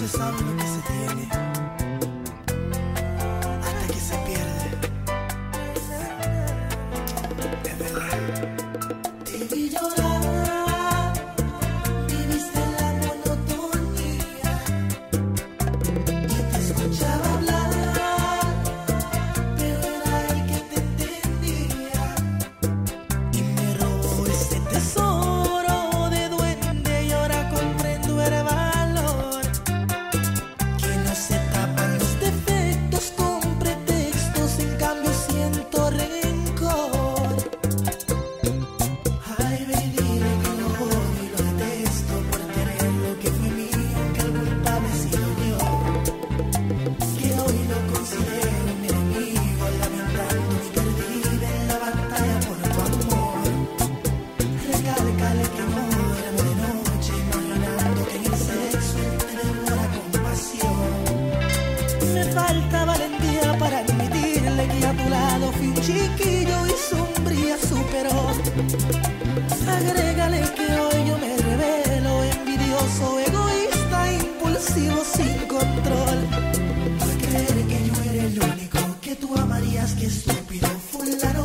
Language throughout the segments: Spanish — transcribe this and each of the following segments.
se sabe lo que se tiene hasta que se pierde. Es verdad. chiquillo y sombría superó. Agrégale que hoy yo me revelo, envidioso, egoísta, impulsivo, sin control. A creer que yo era el único que tú amarías, que estúpido fulano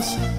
house.